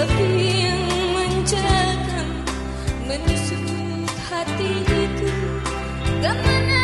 sepi yang mencekam menusuk hatiku ke mana